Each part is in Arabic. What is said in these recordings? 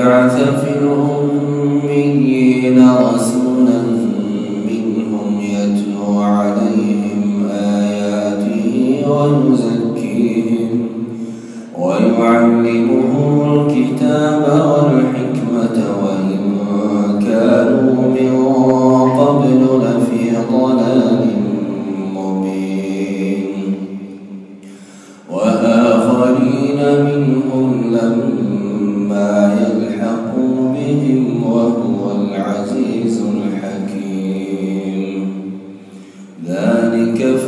الذي بعث في الأميين رسولا منهم يتلو عليهم آياته ويزكيهم ويعلمهم الكتاب والحكمة وإن كانوا من قبل لفي ضلال مبين. وآخرين منهم لما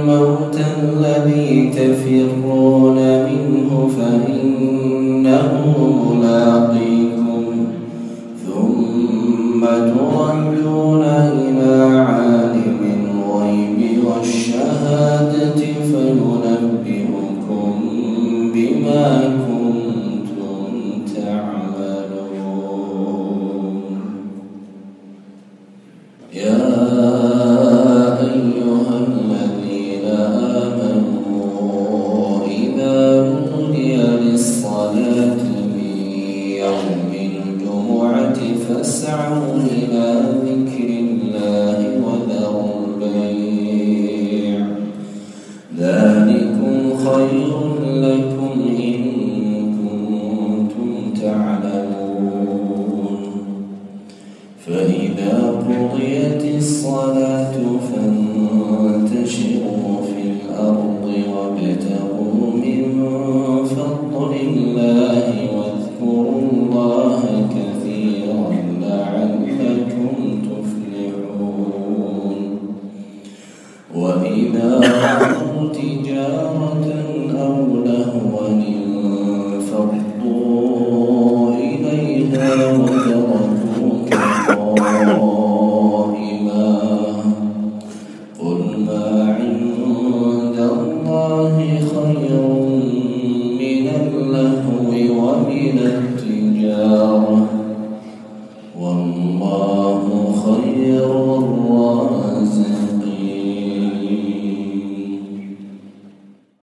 الموت الذي تفرون منه فإنه ملاقيكم ثم تردون فاسعوا إلى